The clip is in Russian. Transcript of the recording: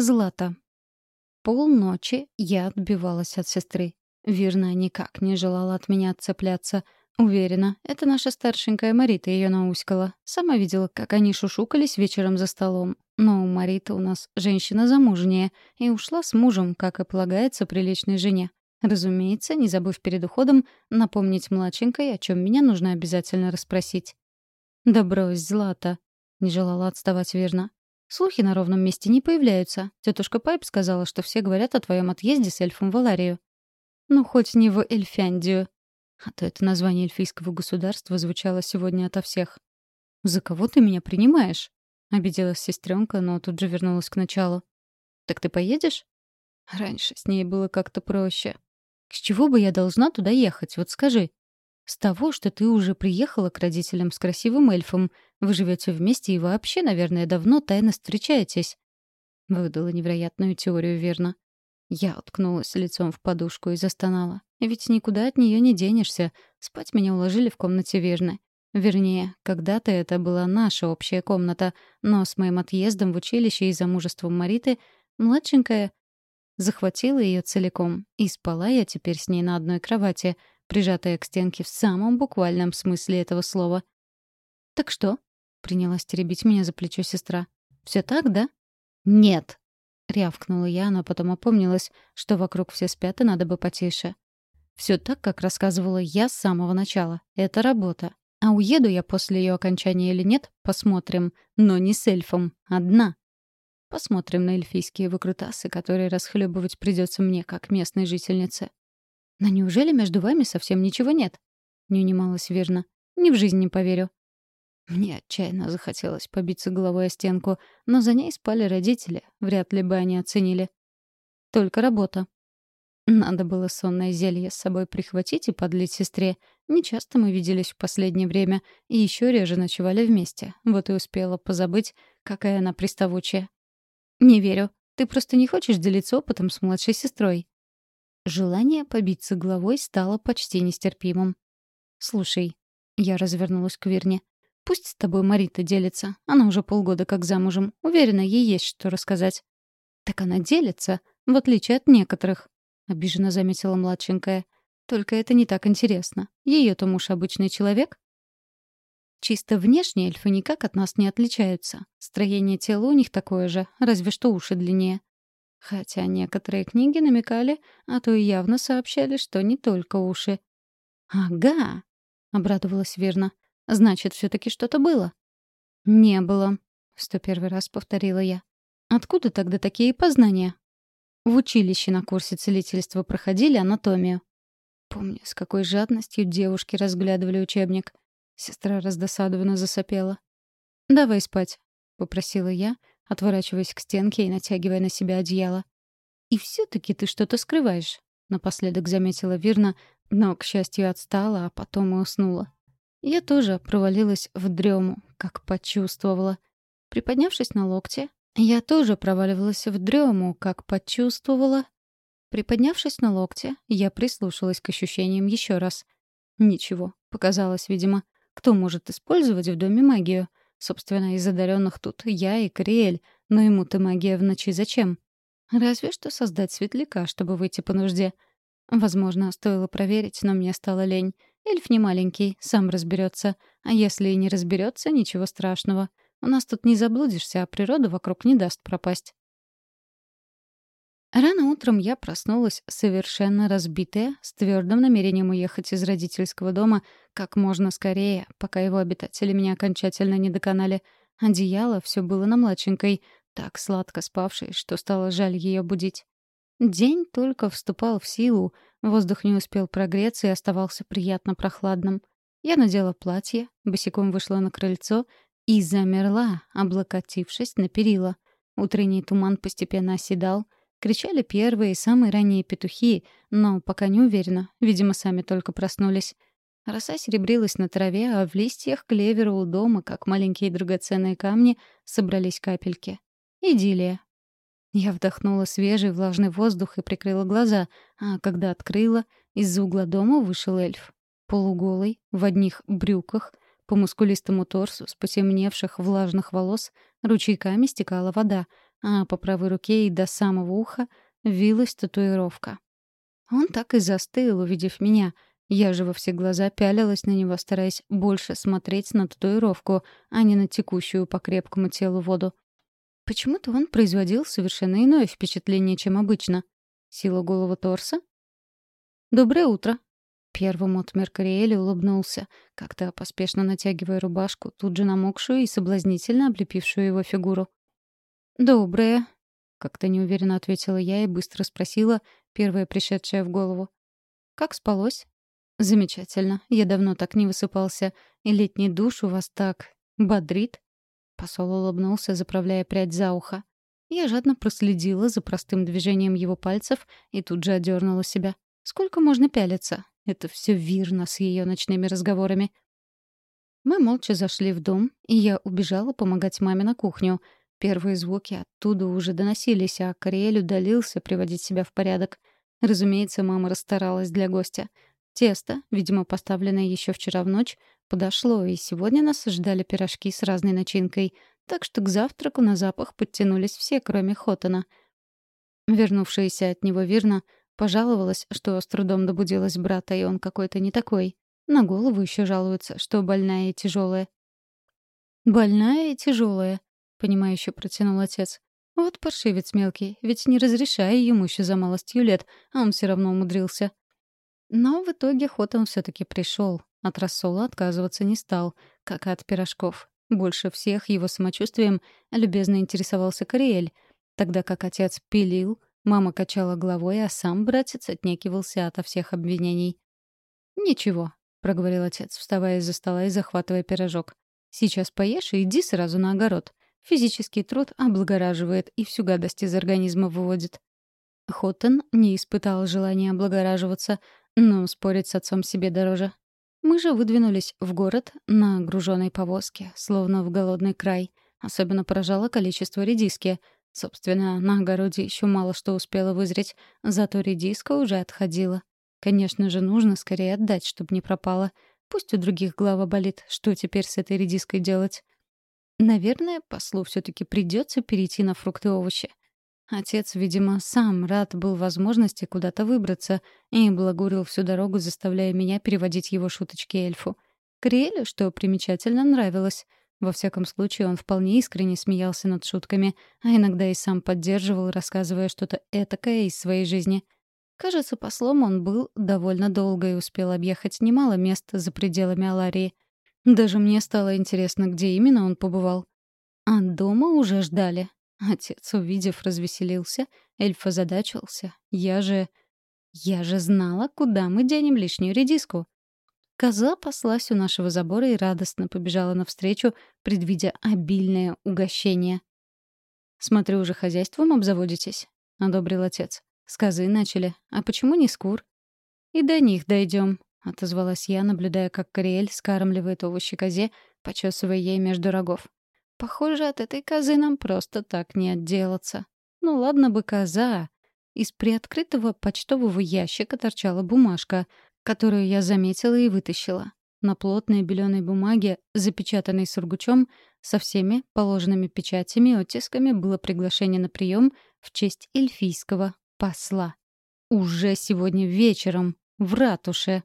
Злата. Полночи я отбивалась от сестры. Верно, никак не желала от меня отцепляться. Уверена, это наша старшенькая Марита ее науськала. Сама видела, как они шушукались вечером за столом. Но у Мариты у нас женщина замужняя и ушла с мужем, как и полагается приличной жене. Разумеется, не забыв перед уходом напомнить младшенькой, о чем меня нужно обязательно расспросить. «Да брось, Злата!» — не желала отставать верно. «Слухи на ровном месте не появляются. Тетушка Пайп сказала, что все говорят о твоем отъезде с эльфом в Аларию». «Ну, хоть не в Эльфяндию». А то это название эльфийского государства звучало сегодня ото всех. «За кого ты меня принимаешь?» — обиделась сестренка, но тут же вернулась к началу. «Так ты поедешь?» Раньше с ней было как-то проще. «С чего бы я должна туда ехать, вот скажи?» С того, что ты уже приехала к родителям с красивым эльфом. Вы живете вместе и вообще, наверное, давно тайно встречаетесь. Выдала невероятную теорию, верно. Я уткнулась лицом в подушку и застонала. Ведь никуда от нее не денешься. Спать меня уложили в комнате Верны. Вернее, когда-то это была наша общая комната, но с моим отъездом в училище и замужеством Мариты младшенькая захватила ее целиком, и спала я теперь с ней на одной кровати — прижатая к стенке в самом буквальном смысле этого слова. «Так что?» — принялась теребить меня за плечо сестра. «Все так, да?» «Нет!» — рявкнула я, но потом опомнилась, что вокруг все спят и надо бы потише. Все так, как рассказывала я с самого начала. Это работа. А уеду я после ее окончания или нет, посмотрим. Но не с эльфом. Одна. Посмотрим на эльфийские выкрутасы, которые расхлебывать придется мне, как местной жительнице. «Но неужели между вами совсем ничего нет?» — не унималась верно. «Ни в жизнь не поверю». Мне отчаянно захотелось побиться головой о стенку, но за ней спали родители, вряд ли бы они оценили. Только работа. Надо было сонное зелье с собой прихватить и подлить сестре. Нечасто мы виделись в последнее время, и еще реже ночевали вместе. Вот и успела позабыть, какая она приставучая. «Не верю. Ты просто не хочешь делиться опытом с младшей сестрой», Желание побиться головой стало почти нестерпимым. «Слушай», — я развернулась к Верне, — «пусть с тобой Марита делится. Она уже полгода как замужем. Уверена, ей есть что рассказать». «Так она делится, в отличие от некоторых», — обиженно заметила младшенькая. «Только это не так интересно. Ее-то муж обычный человек?» Чисто внешне эльфы никак от нас не отличаются. Строение тела у них такое же, разве что уши длиннее. Хотя некоторые книги намекали, а то и явно сообщали, что не только уши. «Ага», — обрадовалась верно. «Значит, все таки что-то было». «Не было», — сто первый раз повторила я. «Откуда тогда такие познания?» В училище на курсе целительства проходили анатомию. Помню, с какой жадностью девушки разглядывали учебник. Сестра раздосадованно засопела. «Давай спать», — попросила я, отворачиваясь к стенке и натягивая на себя одеяло. «И все-таки ты что-то скрываешь», — напоследок заметила Вирна, но, к счастью, отстала, а потом и уснула. Я тоже провалилась в дрему, как почувствовала. Приподнявшись на локте, я тоже проваливалась в дрему, как почувствовала. Приподнявшись на локте, я прислушалась к ощущениям еще раз. Ничего, показалось, видимо. Кто может использовать в доме магию? Собственно, из одаренных тут я и Кориэль, но ему-то магия в ночи зачем? Разве что создать светляка, чтобы выйти по нужде. Возможно, стоило проверить, но мне стало лень. Эльф не маленький, сам разберется. А если и не разберется, ничего страшного. У нас тут не заблудишься, а природа вокруг не даст пропасть. Рано утром я проснулась совершенно разбитая, с твердым намерением уехать из родительского дома как можно скорее, пока его обитатели меня окончательно не доконали. Одеяло все было на младшенькой, так сладко спавшей, что стало жаль ее будить. День только вступал в силу, воздух не успел прогреться и оставался приятно прохладным. Я надела платье, босиком вышла на крыльцо и замерла, облокотившись на перила. Утренний туман постепенно оседал — Кричали первые, самые ранние петухи, но пока не уверена, видимо, сами только проснулись. Роса серебрилась на траве, а в листьях клевера у дома, как маленькие драгоценные камни, собрались капельки. Идиллия. Я вдохнула свежий влажный воздух и прикрыла глаза, а когда открыла, из-за угла дома вышел эльф. Полуголый, в одних брюках, По мускулистому торсу с потемневших влажных волос ручейками стекала вода, а по правой руке и до самого уха вилась татуировка. Он так и застыл, увидев меня. Я же во все глаза пялилась на него, стараясь больше смотреть на татуировку, а не на текущую по крепкому телу воду. Почему-то он производил совершенно иное впечатление, чем обычно. Сила голову торса? «Доброе утро», Первым отмер Кориэль улыбнулся, как-то поспешно натягивая рубашку, тут же намокшую и соблазнительно облепившую его фигуру. «Доброе», — как-то неуверенно ответила я и быстро спросила, первая пришедшая в голову. «Как спалось?» «Замечательно. Я давно так не высыпался. И летний душ у вас так... бодрит?» Посол улыбнулся, заправляя прядь за ухо. Я жадно проследила за простым движением его пальцев и тут же одернула себя. «Сколько можно пялиться? Это все Вирна с ее ночными разговорами. Мы молча зашли в дом, и я убежала помогать маме на кухню. Первые звуки оттуда уже доносились, а Кориэль удалился приводить себя в порядок. Разумеется, мама расстаралась для гостя. Тесто, видимо, поставленное еще вчера в ночь, подошло, и сегодня нас ждали пирожки с разной начинкой, так что к завтраку на запах подтянулись все, кроме Хотана. Вернувшаяся от него Вирна — Пожаловалась, что с трудом добудилась брата, и он какой-то не такой. На голову еще жалуется, что больная и тяжелая. «Больная и тяжелая», — понимающе протянул отец. «Вот паршивец мелкий, ведь не разрешая ему еще за малостью лет, а он все равно умудрился». Но в итоге ход он все-таки пришел. От рассола отказываться не стал, как и от пирожков. Больше всех его самочувствием любезно интересовался Кориэль, тогда как отец пилил, Мама качала головой, а сам братец отнекивался ото всех обвинений. «Ничего», — проговорил отец, вставая из-за стола и захватывая пирожок. «Сейчас поешь и иди сразу на огород. Физический труд облагораживает и всю гадость из организма выводит». Хоттон не испытал желания облагораживаться, но спорить с отцом себе дороже. Мы же выдвинулись в город на груженной повозке, словно в голодный край. Особенно поражало количество редиски — Собственно, на огороде еще мало что успела вызреть, зато редиска уже отходила. Конечно же, нужно скорее отдать, чтобы не пропала. Пусть у других голова болит, что теперь с этой редиской делать? Наверное, послу все-таки придется перейти на фрукты и овощи. Отец, видимо, сам рад был возможности куда-то выбраться и благурил всю дорогу, заставляя меня переводить его шуточки эльфу. Криэлю, что примечательно, нравилось — во всяком случае, он вполне искренне смеялся над шутками, а иногда и сам поддерживал, рассказывая что-то этакое из своей жизни. Кажется, послом он был довольно долго и успел объехать немало мест за пределами Аларии. Даже мне стало интересно, где именно он побывал. А дома уже ждали. Отец, увидев, развеселился, эльф озадачился. Я же... Я же знала, куда мы денем лишнюю редиску. Коза паслась у нашего забора и радостно побежала навстречу, предвидя обильное угощение. «Смотрю, уже хозяйством обзаводитесь», — одобрил отец. «С козы начали. А почему не с кур?» «И до них дойдем», — отозвалась я, наблюдая, как Кориэль скармливает овощи козе, почесывая ей между рогов. «Похоже, от этой козы нам просто так не отделаться. Ну ладно бы коза». Из приоткрытого почтового ящика торчала бумажка, которую я заметила и вытащила. На плотной беленой бумаге, запечатанной сургучом, со всеми положенными печатями и оттисками было приглашение на прием в честь эльфийского посла. Уже сегодня вечером в ратуше.